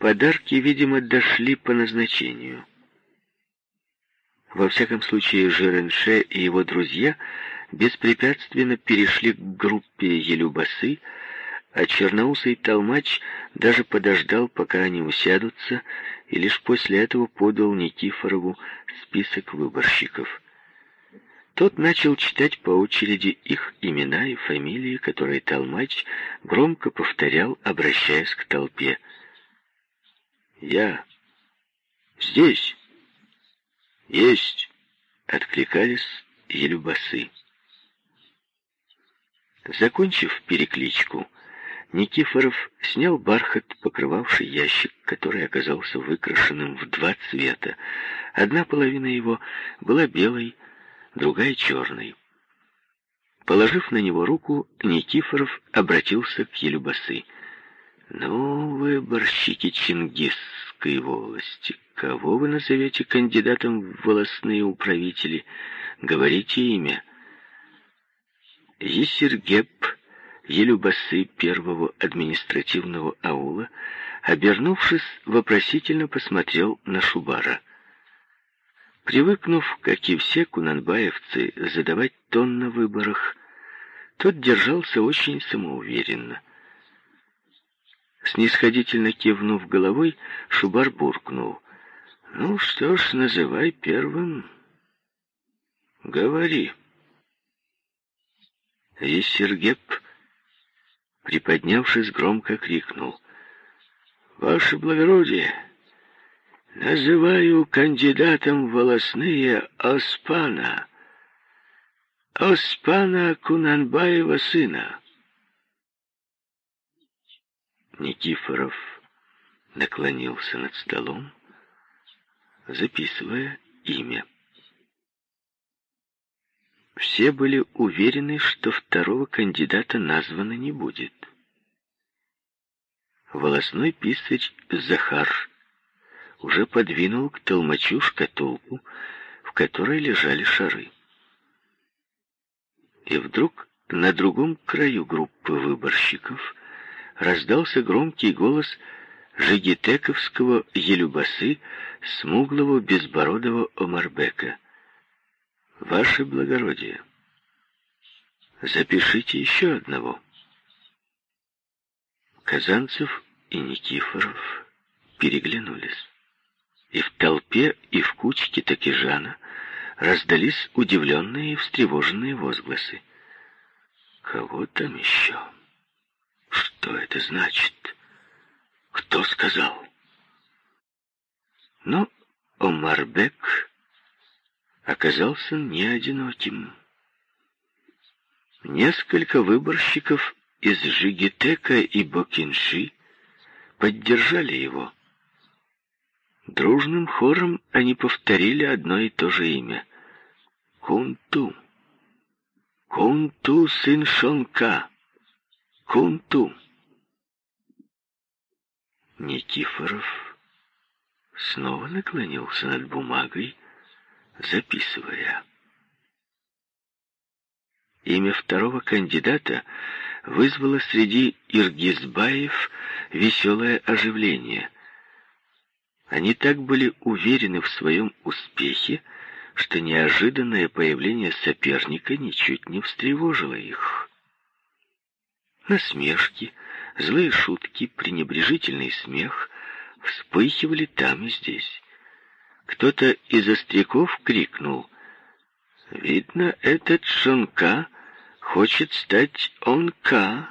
Подарки, видимо, дошли по назначению. Во всяком случае, Жиренше и его друзья беспрепятственно перешли к группе Елюбасы, а черноусый толмач даже подождал, пока они усядутся, и лишь после этого подал Никифорову список выборщиков. Тот начал читать по очереди их имена и фамилии, которые толмач громко повторял, обращаясь к толпе. «Я здесь!» «Есть!» — откликались елюбасы. Закончив перекличку, Никифоров снял бархат, покрывавший ящик, который оказался выкрашенным в два цвета. Одна половина его была белой, другая — черной. Положив на него руку, Никифоров обратился к Елюбасы. «Ну, выборщики Чингисской волости, Кого вы назовете кандидатом в волосные управители? Говорите имя. Есергеп, Елюбасы первого административного аула, обернувшись, вопросительно посмотрел на Шубара. Привыкнув, как и все кунанбаевцы, задавать тон на выборах, тот держался очень самоуверенно. Снисходительно кивнув головой, Шубар буркнул. Ну что ж, называй первым. Говори. И Сергеп, приподнявшись, громко крикнул. Ваше благородие, называю кандидатом волосные Оспана. Оспана Кунанбаева сына. Никифоров наклонился над столом, записывая имя. Все были уверены, что второго кандидата названо не будет. Волосной писарь Захар уже подвинул к толмачу шкатулку, в которой лежали шары. И вдруг на другом краю группы выборщиков раздался громкий голос жигитековского елюбасы, смуглого безбородого Омарбека. «Ваше благородие, запишите еще одного». Казанцев и Никифоров переглянулись. И в толпе, и в кучке Такижана раздались удивленные и встревоженные возгласы. «Кого там еще? Что это значит?» Кто сказал? Но Омарбек оказался не одиноким. Несколько выборщиков из Жигитека и Бокинши поддержали его. Дружным хором они повторили одно и то же имя. Кунту. Кунту, сын Шонка. Кунту. Никифоров снова наклонился над бумагой, записывая. Имя второго кандидата вызвало среди Иргизбаев веселое оживление. Они так были уверены в своем успехе, что неожиданное появление соперника ничуть не встревожило их. Насмешки, Злые шутки, пренебрежительный смех вспыхивали там и здесь. Кто-то из остряков крикнул. «Видно, этот Шонка хочет стать Онка».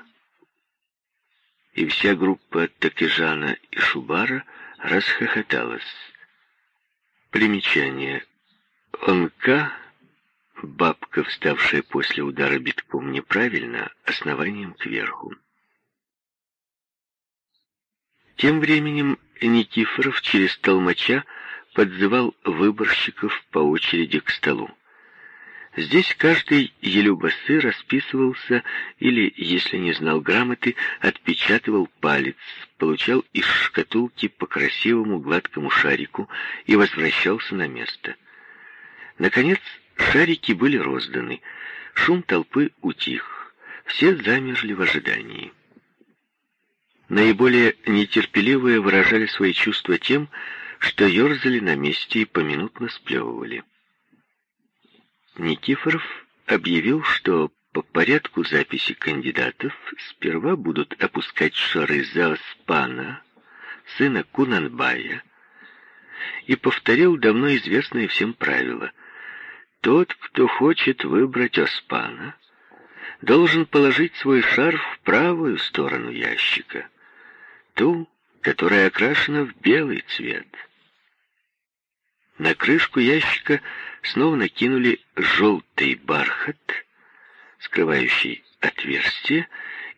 И вся группа Такижана и Шубара расхохоталась. Примечание. Онка — бабка, вставшая после удара битком неправильно, основанием кверху. Тем временем Никифоров через толмача подзывал выборщиков по очереди к столу. Здесь каждый елюбасы расписывался или, если не знал грамоты, отпечатывал палец, получал из шкатулки по красивому гладкому шарику и возвращался на место. Наконец, шарики были розданы, шум толпы утих, все замерли в ожидании. Наиболее нетерпеливые выражали свои чувства тем, что ерзали на месте и поминутно сплевывали. Никифоров объявил, что по порядку записи кандидатов сперва будут опускать шары за Оспана, сына Кунанбая, и повторил давно известное всем правило. Тот, кто хочет выбрать Оспана, должен положить свой шар в правую сторону ящика, ту, которая окрашена в белый цвет. На крышку ящика снова накинули желтый бархат, скрывающий отверстие,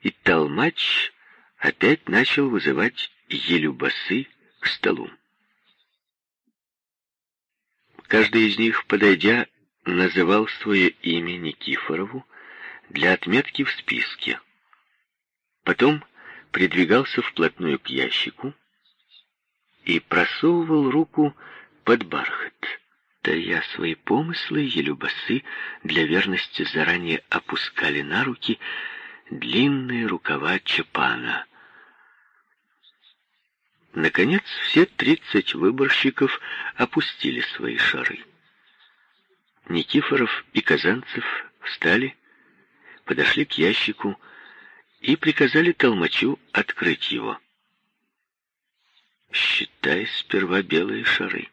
и толмач опять начал вызывать елюбасы к столу. Каждый из них, подойдя, называл свое имя Никифорову для отметки в списке. Потом придвигался вплотную к ящику и просовывал руку под бархат. Тая свои помыслы, елюбасы для верности заранее опускали на руки длинные рукава чапана. Наконец, все тридцать выборщиков опустили свои шары. Никифоров и Казанцев встали, подошли к ящику и приказали толмачу открыть его. «Считай сперва белые шары»,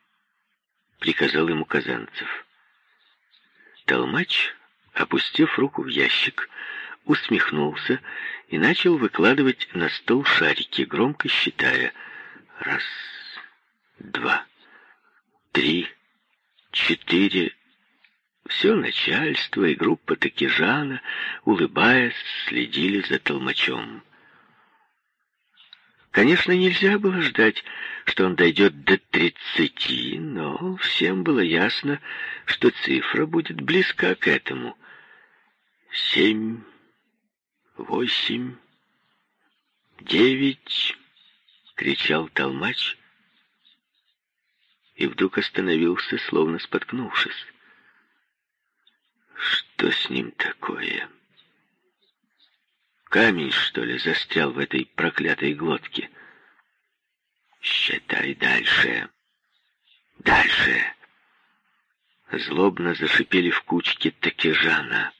— приказал ему Казанцев. Толмач, опустив руку в ящик, усмехнулся и начал выкладывать на стол шарики, громко считая — Раз, два, три, четыре. Все начальство и группа Такижана, улыбаясь, следили за толмачом. Конечно, нельзя было ждать, что он дойдет до тридцати, но всем было ясно, что цифра будет близка к этому. Семь, восемь, девять кричал толмач и вдруг остановился, словно споткнувшись. Что с ним такое? Камень, что ли, застрял в этой проклятой глотке? Считай дальше. Дальше. Злобно зашипели в кучке такижана.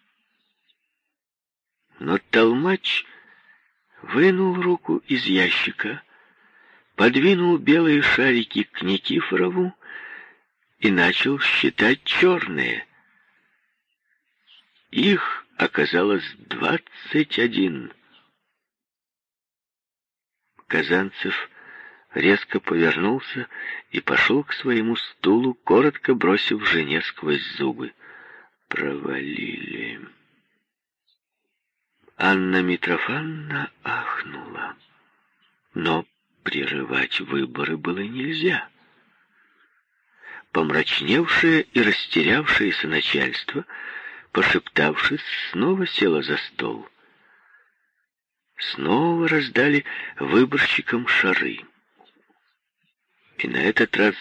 Но толмач вынул руку из ящика подвинул белые шарики к Никифорову и начал считать черные. Их оказалось двадцать один. Казанцев резко повернулся и пошел к своему стулу, коротко бросив жене сквозь зубы. Провалили. Анна Митрофановна ахнула. Но прерывать выборы было нельзя. Помрачневшее и растерявшееся начальство, пошептавшись, снова село за стол. Снова раздали выборщикам шары. И на этот раз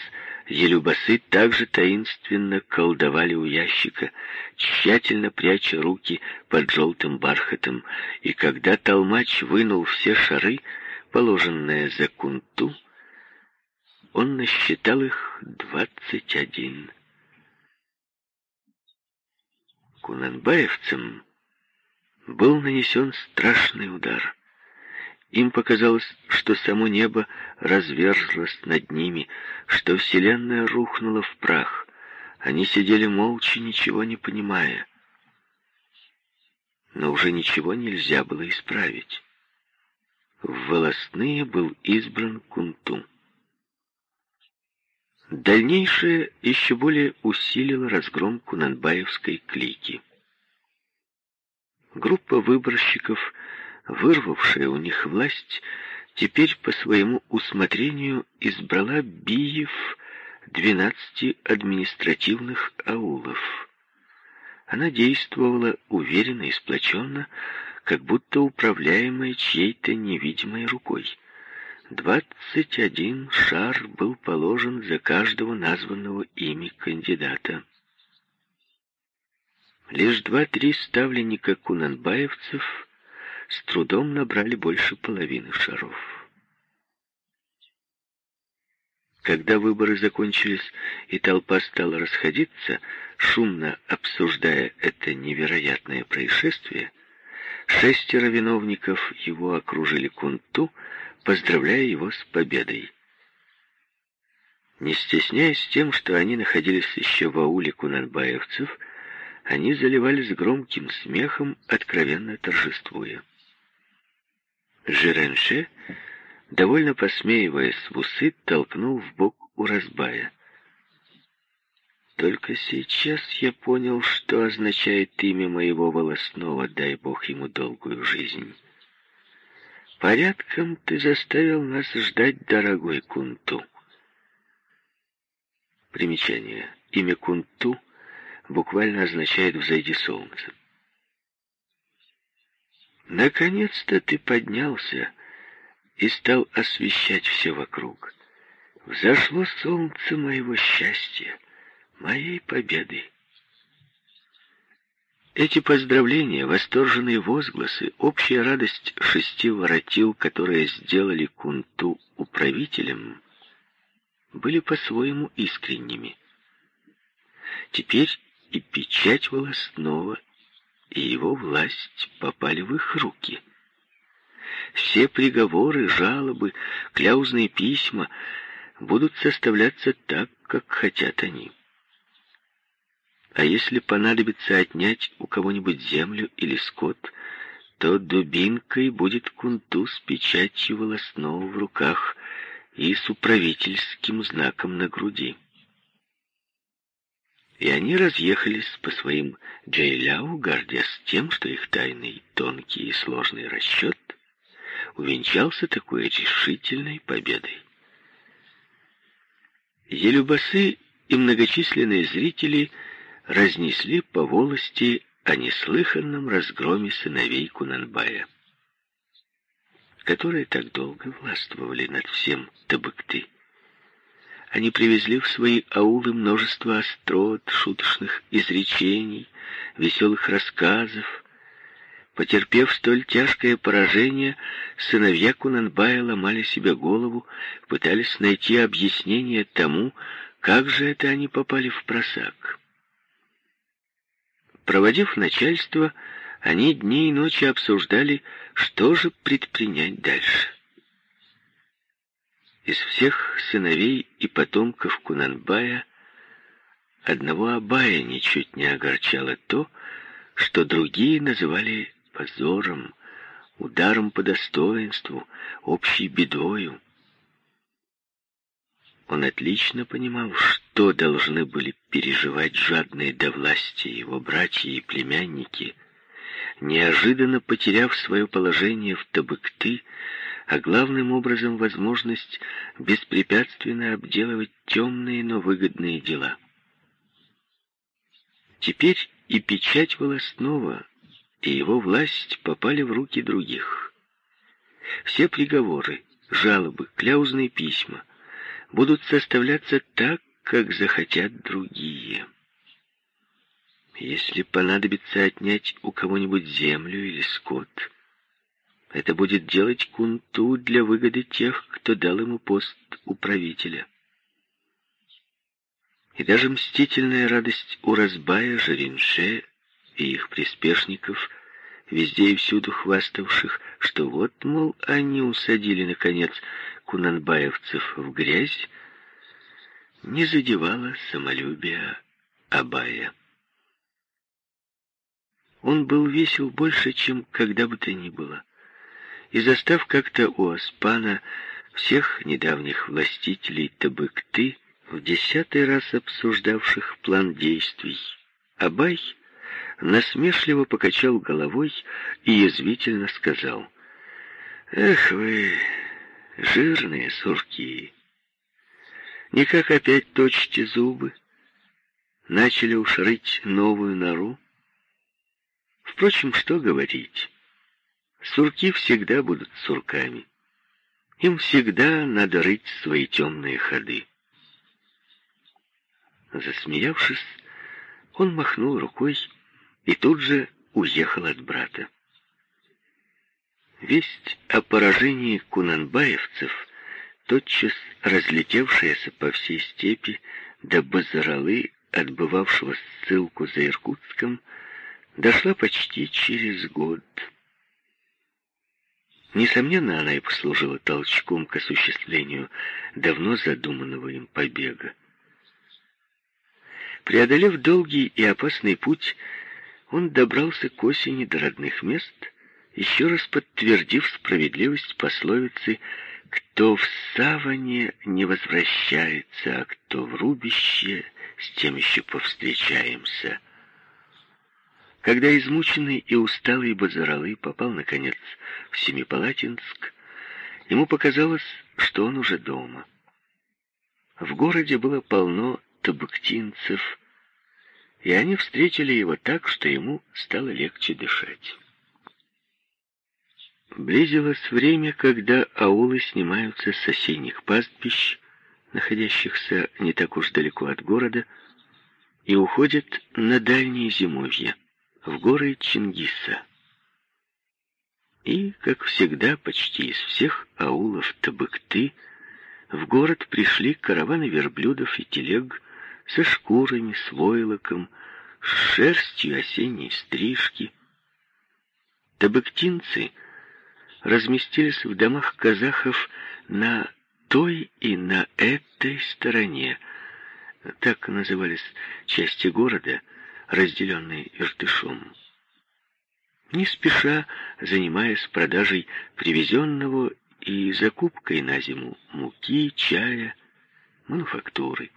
елюбасы также таинственно колдовали у ящика, тщательно пряча руки под желтым бархатом, и когда толмач вынул все шары, положенное за кунту, он насчитал их двадцать один. Кунанбаевцам был нанесен страшный удар. Им показалось, что само небо разверзлось над ними, что вселенная рухнула в прах. Они сидели молча, ничего не понимая. Но уже ничего нельзя было исправить в волосные был избран Кунту. Дальнейшее еще более усилило разгром кунанбаевской клики. Группа выборщиков, вырвавшая у них власть, теперь по своему усмотрению избрала биев двенадцати административных аулов. Она действовала уверенно и сплоченно, как будто управляемой чьей-то невидимой рукой. Двадцать один шар был положен за каждого названного ими кандидата. Лишь два-три ставленника кунанбаевцев с трудом набрали больше половины шаров. Когда выборы закончились и толпа стала расходиться, шумно обсуждая это невероятное происшествие, шестеро виновников его окружили Кунту, поздравляя его с победой. Не стесняясь тем, что они находились еще в ауле кунанбаевцев, они заливались громким смехом, откровенно торжествуя. Жиренше довольно посмеиваясь в усы, толкнул в бок Уразбая. Только сейчас я понял, что означает имя моего волосного, дай бог ему долгую жизнь. Порядком ты заставил нас ждать, дорогой Кунту. Примечание. Имя Кунту буквально означает «взойди солнце». Наконец-то ты поднялся, и стал освещать все вокруг. Взошло солнце моего счастья, моей победы. Эти поздравления, восторженные возгласы, общая радость шести воротил, которые сделали Кунту управителем, были по-своему искренними. Теперь и печать волосного, и его власть попали в их руки — все приговоры, жалобы, кляузные письма будут составляться так, как хотят они. А если понадобится отнять у кого-нибудь землю или скот, то дубинкой будет кунту с печатью волосного в руках и с управительским знаком на груди. И они разъехались по своим джейляу, гордясь тем, что их тайный, тонкий и сложный расчет увенчался такой решительной победой. Елюбасы и многочисленные зрители разнесли по волости о неслыханном разгроме сыновей Кунанбая, которые так долго властвовали над всем Табыкты. Они привезли в свои аулы множество острот, шуточных изречений, веселых рассказов, Потерпев столь тяжкое поражение, сыновья Кунанбая ломали себе голову, пытались найти объяснение тому, как же это они попали в просак. Проводив начальство, они дни и ночи обсуждали, что же предпринять дальше. Из всех сыновей и потомков Кунанбая одного Абая ничуть не огорчало то, что другие называли позором, ударом по достоинству, общей бедою. Он отлично понимал, что должны были переживать жадные до власти его братья и племянники, неожиданно потеряв свое положение в Табыкты, а главным образом возможность беспрепятственно обделывать темные, но выгодные дела. Теперь и печать волосного и его власть попали в руки других. Все приговоры, жалобы, кляузные письма будут составляться так, как захотят другие. Если понадобится отнять у кого-нибудь землю или скот, это будет делать кунту для выгоды тех, кто дал ему пост управителя. И даже мстительная радость у Разбая, Жаринше и их приспешников, везде и всюду хваставших, что вот, мол, они усадили, наконец, кунанбаевцев в грязь, не задевала самолюбия Абая. Он был весел больше, чем когда бы то ни было. И застав как-то у Аспана всех недавних властителей Табыкты, в десятый раз обсуждавших план действий, Абай насмешливо покачал головой и язвительно сказал, «Эх вы, жирные сурки! Никак опять точите зубы? Начали уж рыть новую нору? Впрочем, что говорить? Сурки всегда будут сурками. Им всегда надо рыть свои темные ходы». Засмеявшись, он махнул рукой и тут же уехал от брата. Весть о поражении кунанбаевцев, тотчас разлетевшаяся по всей степи до Базаралы, отбывавшего ссылку за Иркутском, дошла почти через год. Несомненно, она и послужила толчком к осуществлению давно задуманного им побега. Преодолев долгий и опасный путь, он добрался к осени до родных мест, еще раз подтвердив справедливость пословицы «Кто в саване не возвращается, а кто в рубище, с тем еще повстречаемся». Когда измученный и усталый Базаралы попал, наконец, в Семипалатинск, ему показалось, что он уже дома. В городе было полно табыктинцев, и они встретили его так, что ему стало легче дышать. Близилось время, когда аулы снимаются с осенних пастбищ, находящихся не так уж далеко от города, и уходят на дальние зимовья в горы Чингиса. И, как всегда, почти из всех аулов Табыкты в город пришли караваны верблюдов и телег со шкурами, с войлоком, с шерстью осенней стрижки. Табыктинцы разместились в домах казахов на той и на этой стороне. Так назывались части города — разделенный Иртышом. Не спеша, занимаясь продажей привезенного и закупкой на зиму муки, чая, мануфактуры.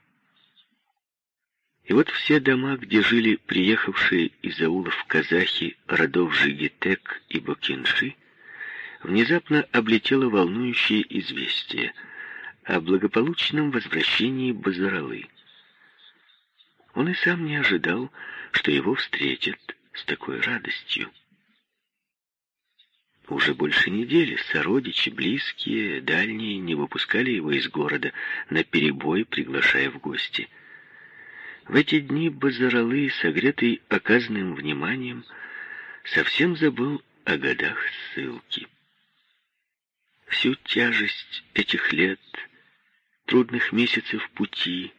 И вот все дома, где жили приехавшие из аулов казахи родов Жигитек и Бокинши, внезапно облетело волнующее известие о благополучном возвращении Базаралы. Он и сам не ожидал, что его встретят с такой радостью. Уже больше недели сородичи, близкие, дальние не выпускали его из города, на перебой приглашая в гости. В эти дни Базаралы, согретый оказанным вниманием, совсем забыл о годах ссылки. Всю тяжесть этих лет, трудных месяцев пути,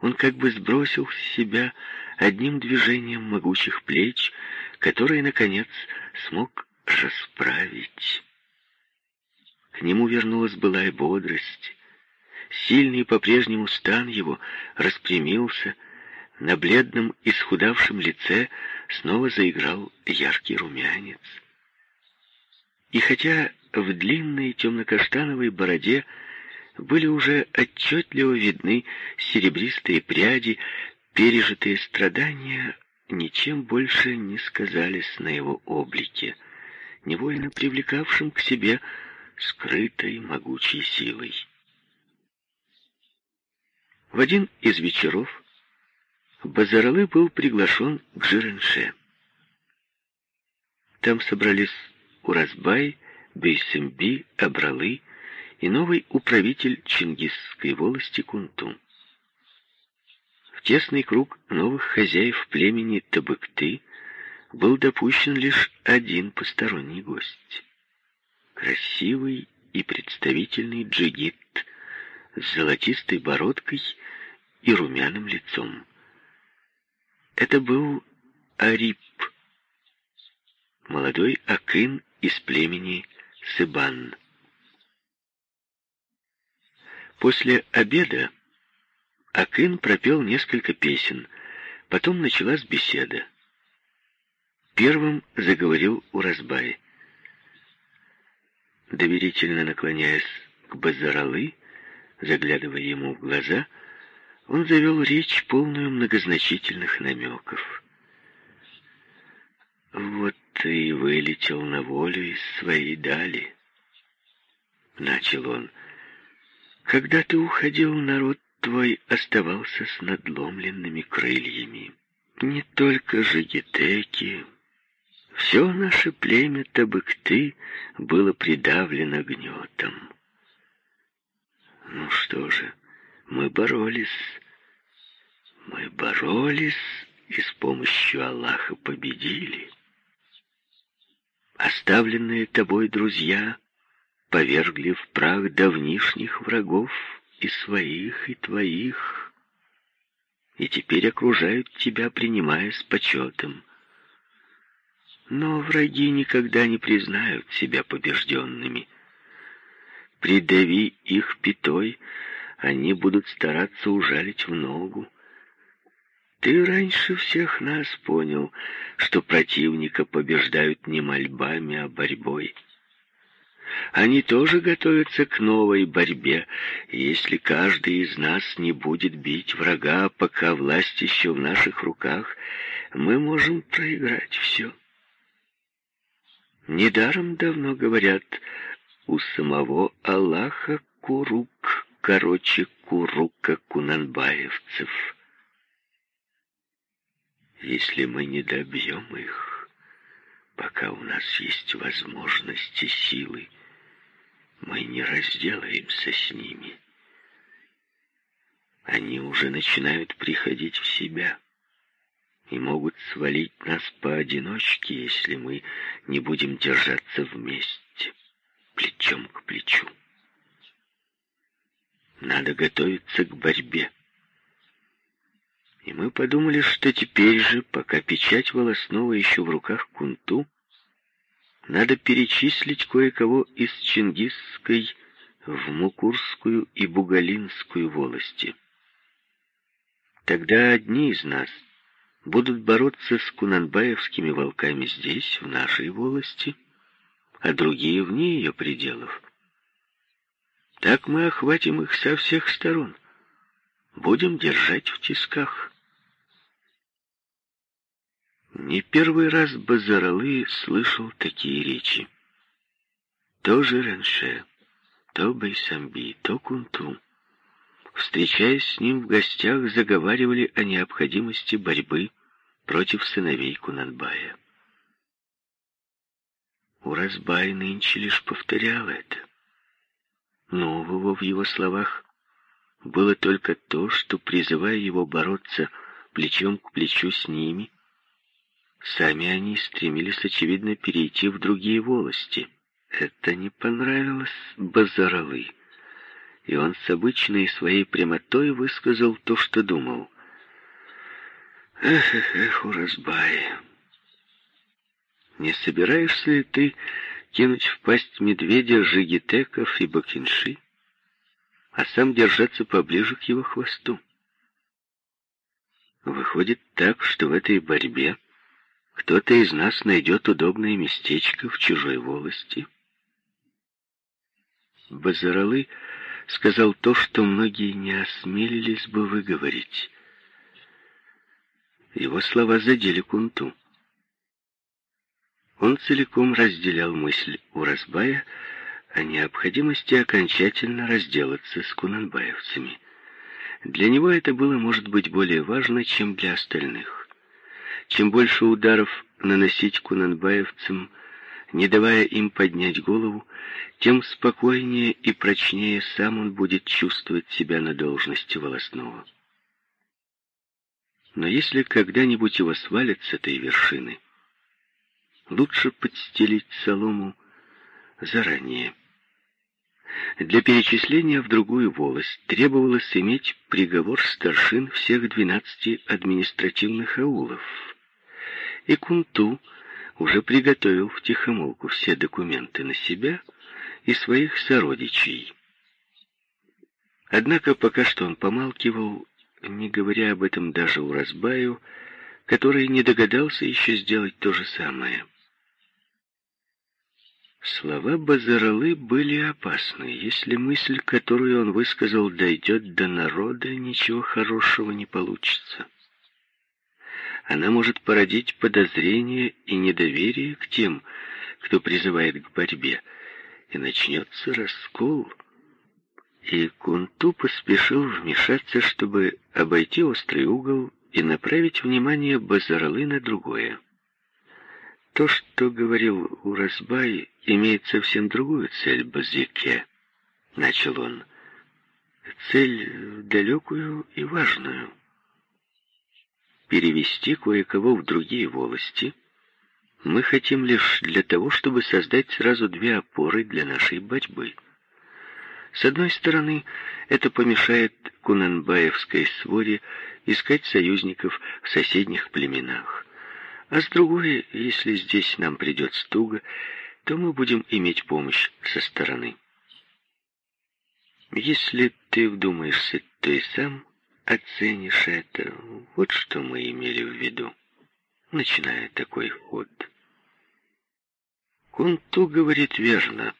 он как бы сбросил с себя одним движением могучих плеч, которые, наконец, смог расправить. К нему вернулась былая бодрость. Сильный по-прежнему стан его распрямился, на бледном и схудавшем лице снова заиграл яркий румянец. И хотя в длинной темно-каштановой бороде были уже отчетливо видны серебристые пряди, пережитые страдания ничем больше не сказались на его облике, невольно привлекавшим к себе скрытой могучей силой. В один из вечеров Базаралы был приглашен к Жиренше. Там собрались Уразбай, Бейсемби, Абралы, и новый управитель Чингисской волости Кунтум. В тесный круг новых хозяев племени Табыкты был допущен лишь один посторонний гость. Красивый и представительный джигит с золотистой бородкой и румяным лицом. Это был Арип, молодой акын из племени Сыбан. После обеда Акын пропел несколько песен, потом началась беседа. Первым заговорил Уразбай. Доверительно наклоняясь к Базаралы, заглядывая ему в глаза, он завел речь, полную многозначительных намеков. «Вот ты вылетел на волю из своей дали», — начал он, — когда ты уходил, народ твой оставался с надломленными крыльями. Не только жигитеки. Все наше племя Табыкты было придавлено гнетом. Ну что же, мы боролись. Мы боролись и с помощью Аллаха победили. Оставленные тобой друзья повергли в прах давнишних врагов и своих, и твоих, и теперь окружают тебя, принимая с почетом. Но враги никогда не признают себя побежденными. Придави их пятой, они будут стараться ужалить в ногу. Ты раньше всех нас понял, что противника побеждают не мольбами, а борьбой. Они тоже готовятся к новой борьбе, если каждый из нас не будет бить врага, пока власть еще в наших руках, мы можем проиграть все. Недаром давно говорят, у самого Аллаха курук, короче, курука кунанбаевцев. Если мы не добьем их, пока у нас есть возможности силы, мы не разделаемся с ними. Они уже начинают приходить в себя и могут свалить нас поодиночке, если мы не будем держаться вместе, плечом к плечу. Надо готовиться к борьбе. И мы подумали, что теперь же, пока печать волосного еще в руках кунту, надо перечислить кое-кого из Чингисской в Мукурскую и Бугалинскую волости. Тогда одни из нас будут бороться с кунанбаевскими волками здесь, в нашей волости, а другие вне ее пределов. Так мы охватим их со всех сторон. Будем держать в тисках. Не первый раз Базаралы слышал такие речи. То Жеренше, то Байсамби, то Кунту, встречаясь с ним в гостях, заговаривали о необходимости борьбы против сыновей Кунанбая. Уразбай нынче лишь повторял это. Нового в его словах было только то, что, призывая его бороться плечом к плечу с ними, Сами они стремились, очевидно, перейти в другие волости. Это не понравилось Базаралы, и он с обычной своей прямотой высказал то, что думал. «Эх, эх, эх, Уразбай, не собираешься ли ты кинуть в пасть медведя Жигитеков и Бакинши, а сам держаться поближе к его хвосту?» Выходит так, что в этой борьбе кто-то из нас найдет удобное местечко в чужой волости. Базаралы сказал то, что многие не осмелились бы выговорить. Его слова задели Кунту. Он целиком разделял мысль Уразбая о необходимости окончательно разделаться с кунанбаевцами. Для него это было, может быть, более важно, чем для остальных. Чем больше ударов наносить кунанбаевцам, не давая им поднять голову, тем спокойнее и прочнее сам он будет чувствовать себя на должности волосного. Но если когда-нибудь его свалят с этой вершины, лучше подстелить солому заранее. Для перечисления в другую волость требовалось иметь приговор старшин всех двенадцати административных аулов, и Кунту уже приготовил в тихомолку все документы на себя и своих сородичей. Однако пока что он помалкивал, не говоря об этом даже у Разбаю, который не догадался еще сделать то же самое. Слова Базаралы были опасны. Если мысль, которую он высказал, дойдет до народа, ничего хорошего не получится она может породить подозрение и недоверие к тем, кто призывает к борьбе, и начнется раскол. И Кунту поспешил вмешаться, чтобы обойти острый угол и направить внимание Базаралы на другое. То, что говорил Уразбай, имеет совсем другую цель Базике, начал он. Цель далекую и важную — перевести кое-кого в другие волости, Мы хотим лишь для того, чтобы создать сразу две опоры для нашей борьбы. С одной стороны, это помешает Кунанбаевской своре искать союзников в соседних племенах. А с другой, если здесь нам придет стуга, то мы будем иметь помощь со стороны. Если ты вдумаешься, и сам оценишь это. Вот что мы имели в виду, начиная такой ход. Кунту говорит верно.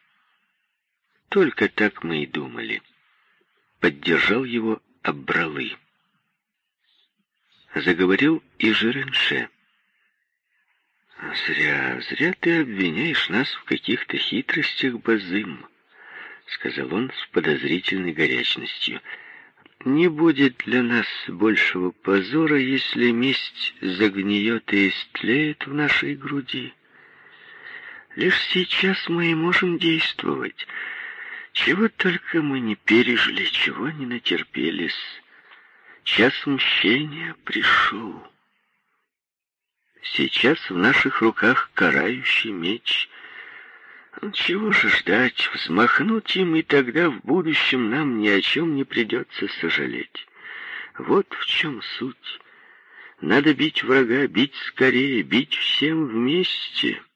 Только так мы и думали. Поддержал его Абралы. Заговорил и Жиренше. «Зря, зря ты обвиняешь нас в каких-то хитростях, Базым», — сказал он с подозрительной горячностью. «Не будет для нас большего позора, если месть загниет и истлеет в нашей груди. Лишь сейчас мы и можем действовать. Чего только мы не пережили, чего не натерпелись. Час мщения пришел». Сейчас в наших руках карающий меч. Чего же ждать, взмахнуть им, и тогда в будущем нам ни о чем не придется сожалеть. Вот в чем суть. Надо бить врага, бить скорее, бить всем вместе —